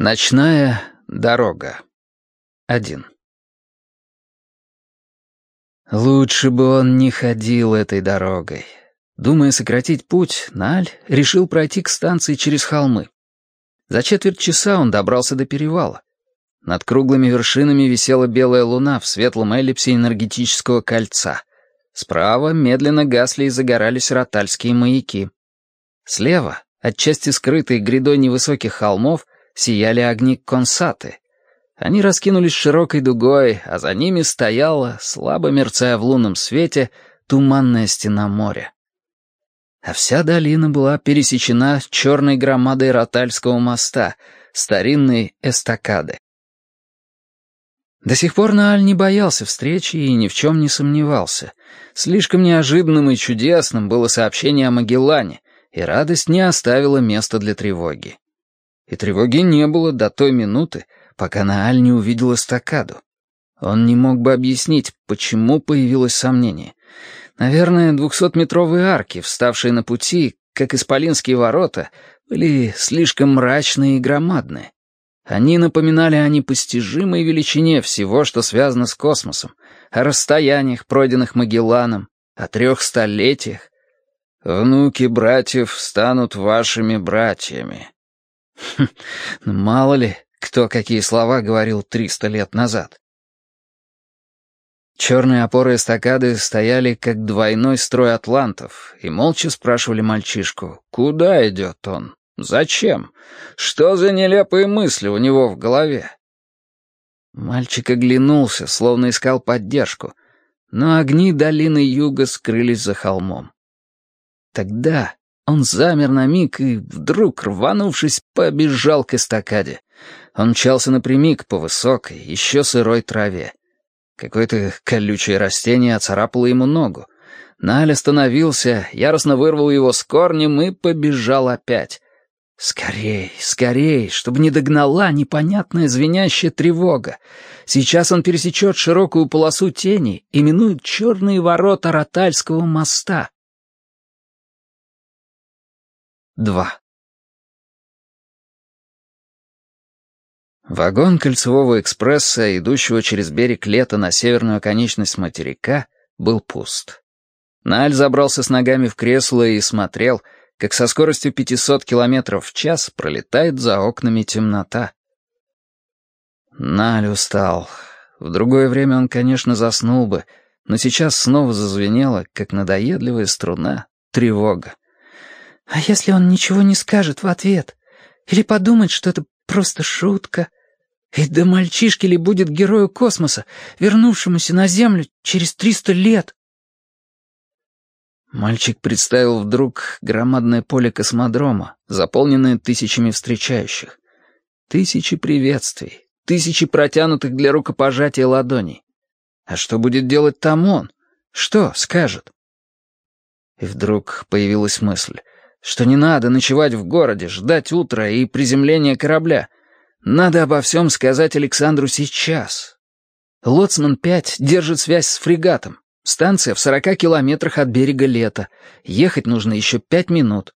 Ночная дорога. Один. Лучше бы он не ходил этой дорогой. Думая сократить путь, Наль решил пройти к станции через холмы. За четверть часа он добрался до перевала. Над круглыми вершинами висела белая луна в светлом эллипсе энергетического кольца. Справа медленно гасли и загорались ротальские маяки. Слева, отчасти скрытые грядой невысоких холмов, сияли огни консаты. Они раскинулись широкой дугой, а за ними стояла, слабо мерцая в лунном свете, туманная стена моря. А вся долина была пересечена черной громадой Ротальского моста, старинной эстакады. До сих пор Нааль не боялся встречи и ни в чем не сомневался. Слишком неожиданным и чудесным было сообщение о Магеллане, и радость не оставила места для тревоги. И тревоги не было до той минуты, пока Нааль не увидел эстакаду. Он не мог бы объяснить, почему появилось сомнение. Наверное, двухсотметровые арки, вставшие на пути, как исполинские ворота, были слишком мрачные и громадные. Они напоминали о непостижимой величине всего, что связано с космосом, о расстояниях, пройденных Магелланом, о трех столетиях. «Внуки братьев станут вашими братьями», Хм, мало ли, кто какие слова говорил триста лет назад. Черные опоры эстакады стояли, как двойной строй атлантов, и молча спрашивали мальчишку, куда идет он, зачем, что за нелепые мысли у него в голове. Мальчик оглянулся, словно искал поддержку, но огни долины юга скрылись за холмом. Тогда он замер на миг и, вдруг, рванувшись, побежал к эстакаде. Он мчался напрямик по высокой, еще сырой траве. Какое-то колючее растение оцарапало ему ногу. Наль остановился, яростно вырвал его с корнем и побежал опять. Скорей, скорей, чтобы не догнала непонятная звенящая тревога. Сейчас он пересечет широкую полосу тени и минует черные ворота Ротальского моста. 2. Вагон кольцевого экспресса, идущего через берег лета на северную оконечность материка, был пуст. Наль забрался с ногами в кресло и смотрел, как со скоростью 500 км в час пролетает за окнами темнота. Наль устал. В другое время он, конечно, заснул бы, но сейчас снова зазвенела, как надоедливая струна, тревога. А если он ничего не скажет в ответ? Или подумает, что это просто шутка? И до мальчишки ли будет герою космоса, вернувшемуся на Землю через триста лет? Мальчик представил вдруг громадное поле космодрома, заполненное тысячами встречающих. Тысячи приветствий, тысячи протянутых для рукопожатия ладоней. А что будет делать там он? Что скажет? И вдруг появилась мысль что не надо ночевать в городе, ждать утра и приземления корабля. Надо обо всем сказать Александру сейчас. Лоцман-5 держит связь с фрегатом. Станция в сорока километрах от берега лета. Ехать нужно еще пять минут.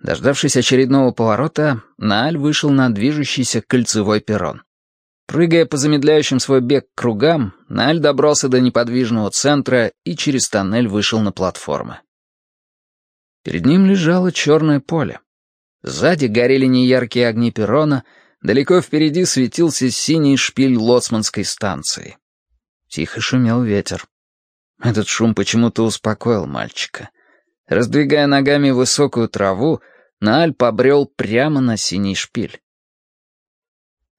Дождавшись очередного поворота, Нааль вышел на движущийся кольцевой перрон. Прыгая по замедляющим свой бег кругам, Нааль добрался до неподвижного центра и через тоннель вышел на платформы. Перед ним лежало черное поле. Сзади горели неяркие огни перрона, далеко впереди светился синий шпиль лоцманской станции. Тихо шумел ветер. Этот шум почему-то успокоил мальчика. Раздвигая ногами высокую траву, Нааль побрел прямо на синий шпиль.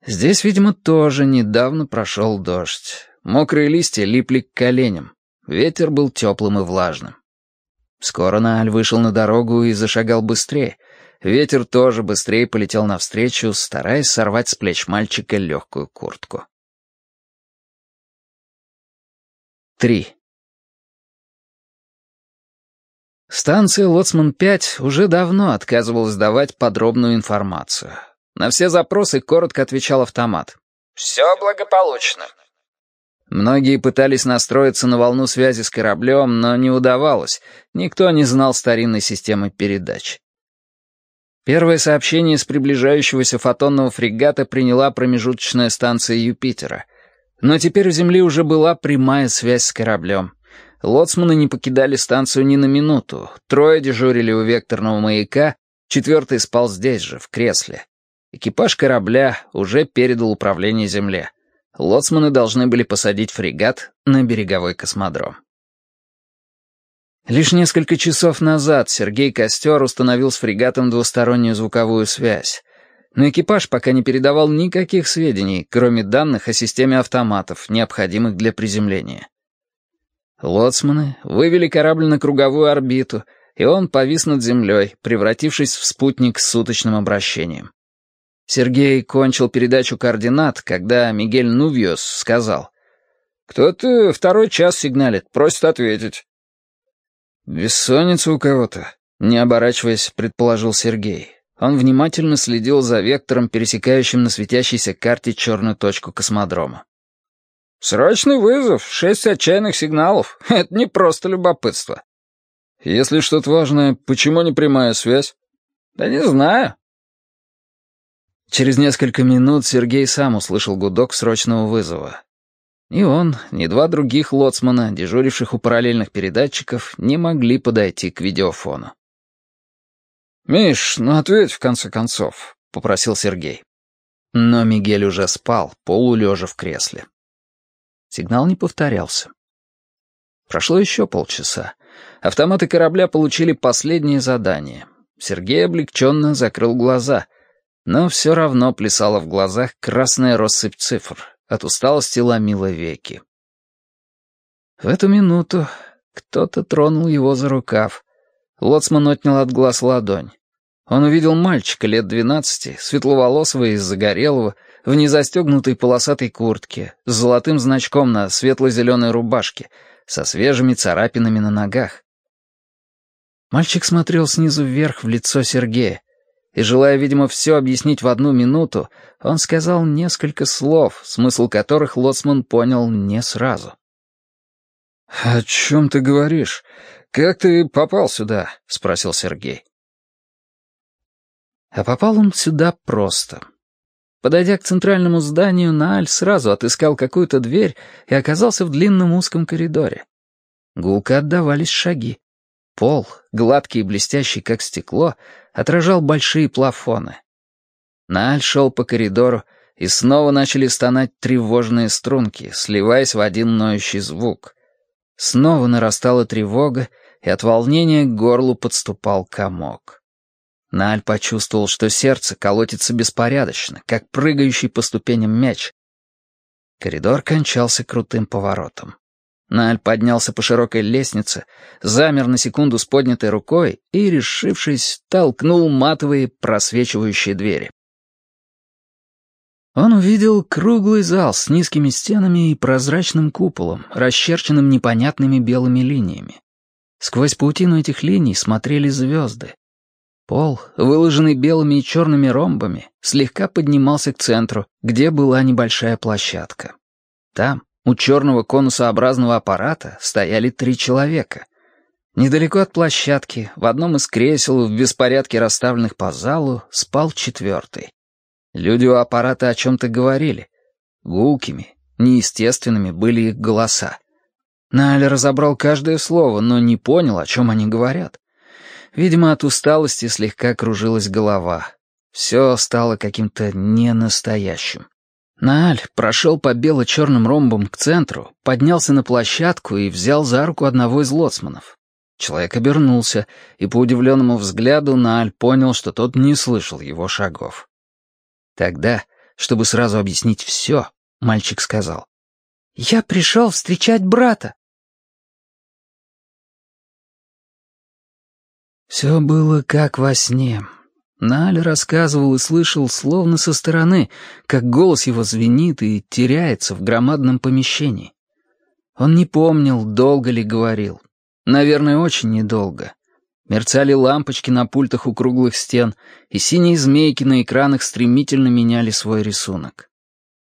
Здесь, видимо, тоже недавно прошел дождь. Мокрые листья липли к коленям. Ветер был теплым и влажным. Скоро Нааль вышел на дорогу и зашагал быстрее. Ветер тоже быстрее полетел навстречу, стараясь сорвать с плеч мальчика легкую куртку. Три. Станция «Лоцман-5» уже давно отказывалась давать подробную информацию. На все запросы коротко отвечал автомат. «Все благополучно. Многие пытались настроиться на волну связи с кораблем, но не удавалось. Никто не знал старинной системы передач. Первое сообщение с приближающегося фотонного фрегата приняла промежуточная станция Юпитера. Но теперь у Земли уже была прямая связь с кораблем. Лоцманы не покидали станцию ни на минуту. Трое дежурили у векторного маяка, четвертый спал здесь же, в кресле. Экипаж корабля уже передал управление Земле. Лоцманы должны были посадить фрегат на береговой космодром. Лишь несколько часов назад Сергей Костер установил с фрегатом двустороннюю звуковую связь. Но экипаж пока не передавал никаких сведений, кроме данных о системе автоматов, необходимых для приземления. Лоцманы вывели корабль на круговую орбиту, и он повис над землей, превратившись в спутник с суточным обращением. Сергей кончил передачу координат, когда Мигель Нувьос сказал, «Кто-то второй час сигналит, просит ответить». «Бессонница у кого-то», — не оборачиваясь, предположил Сергей. Он внимательно следил за вектором, пересекающим на светящейся карте черную точку космодрома. «Срочный вызов, шесть отчаянных сигналов. Это не просто любопытство». «Если что-то важное, почему не прямая связь?» «Да не знаю». Через несколько минут Сергей сам услышал гудок срочного вызова. Ни он, ни два других лоцмана, дежуривших у параллельных передатчиков, не могли подойти к видеофону. «Миш, ну ответь, в конце концов», — попросил Сергей. Но Мигель уже спал, полулежа в кресле. Сигнал не повторялся. Прошло еще полчаса. Автоматы корабля получили последнее задание. Сергей облегченно закрыл глаза, но все равно плясала в глазах красная россыпь цифр, от усталости ломило веки. В эту минуту кто-то тронул его за рукав. Лоцман отнял от глаз ладонь. Он увидел мальчика лет двенадцати, светловолосого и загорелого, в незастегнутой полосатой куртке, с золотым значком на светло-зеленой рубашке, со свежими царапинами на ногах. Мальчик смотрел снизу вверх в лицо Сергея, и, желая, видимо, все объяснить в одну минуту, он сказал несколько слов, смысл которых Лоцман понял не сразу. «О чем ты говоришь? Как ты попал сюда?» — спросил Сергей. А попал он сюда просто. Подойдя к центральному зданию, Нааль сразу отыскал какую-то дверь и оказался в длинном узком коридоре. Гулко отдавались шаги. Пол, гладкий и блестящий, как стекло, отражал большие плафоны. Нааль шел по коридору, и снова начали стонать тревожные струнки, сливаясь в один ноющий звук. Снова нарастала тревога, и от волнения к горлу подступал комок. Нааль почувствовал, что сердце колотится беспорядочно, как прыгающий по ступеням мяч. Коридор кончался крутым поворотом. Наль поднялся по широкой лестнице, замер на секунду с поднятой рукой и, решившись, толкнул матовые просвечивающие двери. Он увидел круглый зал с низкими стенами и прозрачным куполом, расчерченным непонятными белыми линиями. Сквозь паутину этих линий смотрели звезды. Пол, выложенный белыми и черными ромбами, слегка поднимался к центру, где была небольшая площадка. Там, у черного конусообразного аппарата стояли три человека. Недалеко от площадки, в одном из кресел, в беспорядке расставленных по залу, спал четвертый. Люди у аппарата о чем-то говорили. Гулкими, неестественными были их голоса. Наль разобрал каждое слово, но не понял, о чем они говорят. Видимо, от усталости слегка кружилась голова. Все стало каким-то ненастоящим. Нааль прошел по бело-черным ромбам к центру, поднялся на площадку и взял за руку одного из лоцманов. Человек обернулся, и по удивленному взгляду Нааль понял, что тот не слышал его шагов. Тогда, чтобы сразу объяснить все, мальчик сказал, «Я пришел встречать брата». Все было как во сне. Наль рассказывал и слышал, словно со стороны, как голос его звенит и теряется в громадном помещении. Он не помнил, долго ли говорил. Наверное, очень недолго. Мерцали лампочки на пультах у круглых стен, и синие змейки на экранах стремительно меняли свой рисунок.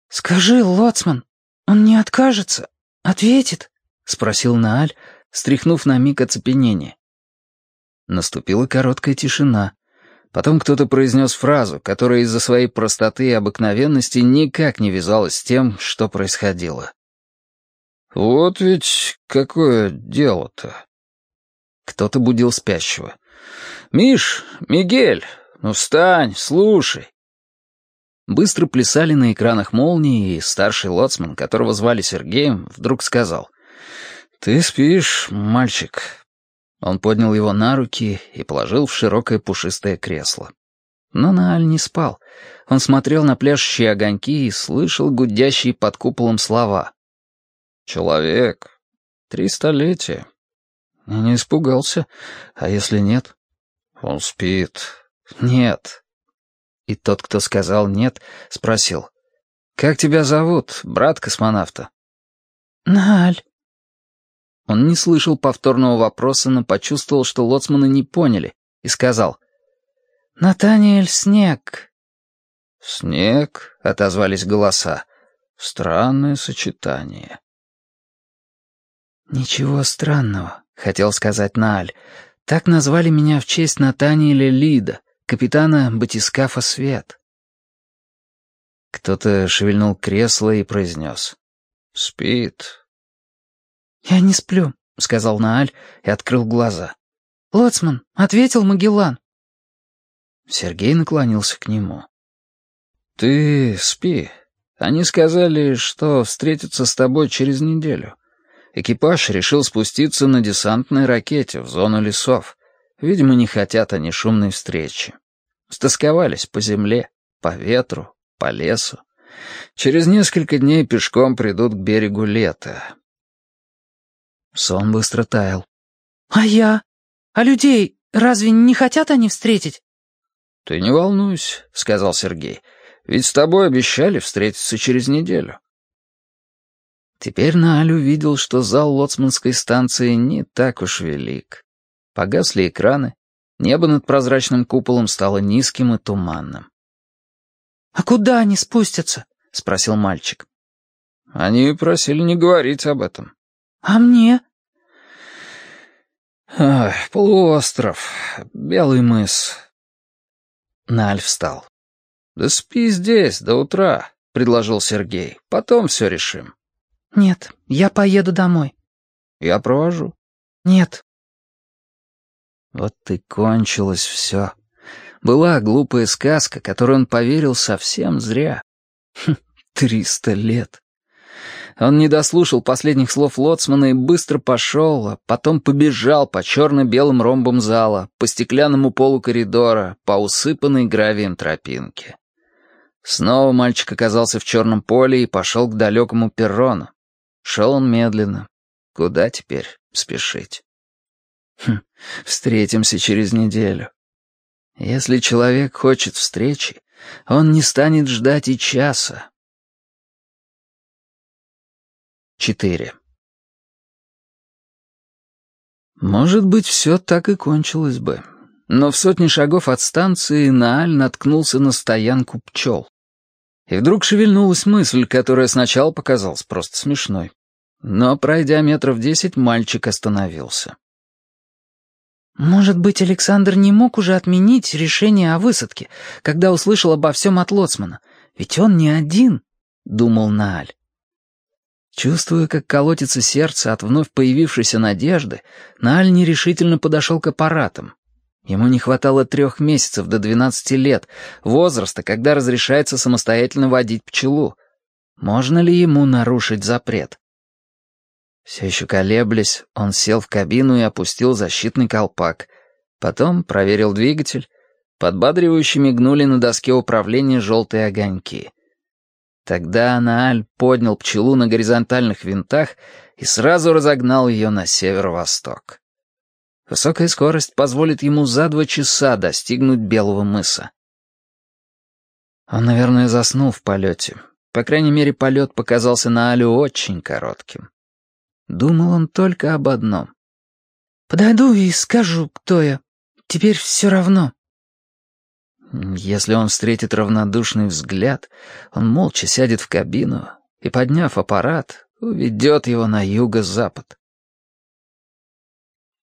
«Скажи, Лоцман, он не откажется? Ответит?» — спросил Нааль, стряхнув на миг оцепенение. Наступила короткая тишина. Потом кто-то произнес фразу, которая из-за своей простоты и обыкновенности никак не вязалась с тем, что происходило. «Вот ведь какое дело-то!» Кто-то будил спящего. «Миш, Мигель, ну встань, слушай!» Быстро плясали на экранах молнии, и старший лоцман, которого звали Сергеем, вдруг сказал. «Ты спишь, мальчик, он поднял его на руки и положил в широкое пушистое кресло. Но Нааль не спал. Он смотрел на пляшущие огоньки и слышал гудящие под куполом слова. «Человек. Три столетия». Не испугался. А если нет? Он спит. Нет. И тот, кто сказал «нет», спросил. «Как тебя зовут, брат космонавта?» «Нааль». Он не слышал повторного вопроса, но почувствовал, что лоцманы не поняли, и сказал «Натаниэль Снег». «Снег?» — отозвались голоса. «Странное сочетание». «Ничего странного», — хотел сказать Нааль. «Так назвали меня в честь Натаниэля Лида, капитана батискафа Свет». Кто-то шевельнул кресло и произнес. «Спит, «Я не сплю», — сказал Нааль и открыл глаза. «Лоцман, ответил Магеллан». Сергей наклонился к нему. «Ты спи. Они сказали, что встретятся с тобой через неделю. Экипаж решил спуститься на десантной ракете в зону лесов. Видимо, не хотят они шумной встречи. Стосковались по земле, по ветру, по лесу. Через несколько дней пешком придут к берегу лета. Сон быстро таял. «А я? А людей разве не хотят они встретить?» «Ты не волнуйся», — сказал Сергей. «Ведь с тобой обещали встретиться через неделю». Теперь Нааль увидел, что зал лоцманской станции не так уж велик. Погасли экраны, небо над прозрачным куполом стало низким и туманным. «А куда они спустятся?» — спросил мальчик. «Они просили не говорить об этом». «А мне?» Ах, полуостров, Белый мыс. Наль встал. «Да спи здесь до утра», — предложил Сергей. «Потом все решим». «Нет, я поеду домой». «Я провожу». «Нет». Вот и кончилось все. Была глупая сказка, которой он поверил совсем зря. Хм, триста лет. Он не дослушал последних слов лоцмана и быстро пошел, а потом побежал по черно-белым ромбам зала, по стеклянному полу коридора, по усыпанной гравием тропинке. Снова мальчик оказался в черном поле и пошел к далекому перрону. Шел он медленно. Куда теперь спешить? Хм, встретимся через неделю. Если человек хочет встречи, он не станет ждать и часа, 4. Может быть, все так и кончилось бы. Но в сотни шагов от станции Нааль наткнулся на стоянку пчел. И вдруг шевельнулась мысль, которая сначала показалась просто смешной. Но, пройдя метров десять, мальчик остановился. «Может быть, Александр не мог уже отменить решение о высадке, когда услышал обо всем от Лоцмана? Ведь он не один», — думал Нааль. Чувствуя, как колотится сердце от вновь появившейся надежды, Нааль нерешительно подошел к аппаратам. Ему не хватало трех месяцев до двенадцати лет, возраста, когда разрешается самостоятельно водить пчелу. Можно ли ему нарушить запрет? Все еще колеблясь, он сел в кабину и опустил защитный колпак. Потом проверил двигатель. Подбадривающе мигнули на доске управления желтые огоньки — Тогда Анааль поднял пчелу на горизонтальных винтах и сразу разогнал ее на северо-восток. Высокая скорость позволит ему за два часа достигнуть Белого мыса. Он, наверное, заснул в полете. По крайней мере, полет показался на Алю очень коротким. Думал он только об одном. «Подойду и скажу, кто я. Теперь все равно». Если он встретит равнодушный взгляд, он молча сядет в кабину и, подняв аппарат, уведет его на юго-запад.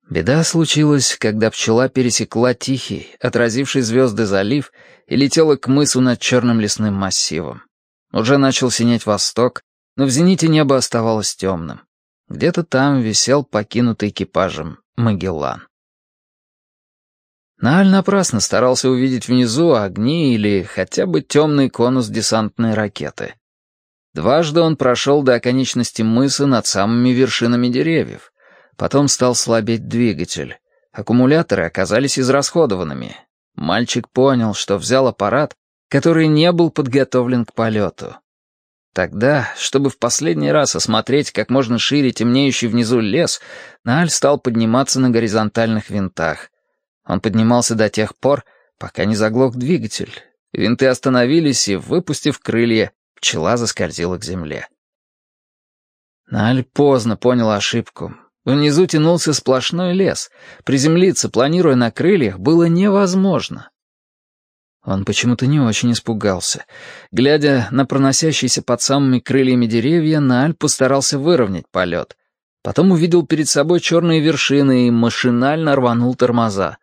Беда случилась, когда пчела пересекла Тихий, отразивший звезды залив, и летела к мысу над черным лесным массивом. Уже начал синеть восток, но в зените небо оставалось темным. Где-то там висел покинутый экипажем Магеллан. Нааль напрасно старался увидеть внизу огни или хотя бы темный конус десантной ракеты. Дважды он прошел до оконечности мыса над самыми вершинами деревьев. Потом стал слабеть двигатель. Аккумуляторы оказались израсходованными. Мальчик понял, что взял аппарат, который не был подготовлен к полету. Тогда, чтобы в последний раз осмотреть как можно шире темнеющий внизу лес, Нааль стал подниматься на горизонтальных винтах. Он поднимался до тех пор, пока не заглох двигатель. Винты остановились, и, выпустив крылья, пчела заскользила к земле. Нааль поздно понял ошибку. Внизу тянулся сплошной лес. Приземлиться, планируя на крыльях, было невозможно. Он почему-то не очень испугался. Глядя на проносящиеся под самыми крыльями деревья, Нааль постарался выровнять полет. Потом увидел перед собой черные вершины и машинально рванул тормоза.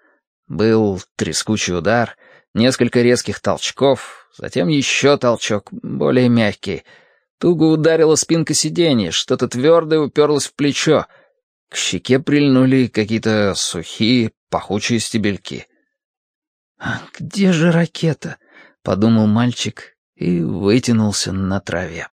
Был трескучий удар, несколько резких толчков, затем еще толчок, более мягкий. Туго ударила спинка сиденья, что-то твердое уперлось в плечо — к щеке прильнули какие-то сухие, пахучие стебельки. «А «Где же ракета?» — подумал мальчик и вытянулся на траве.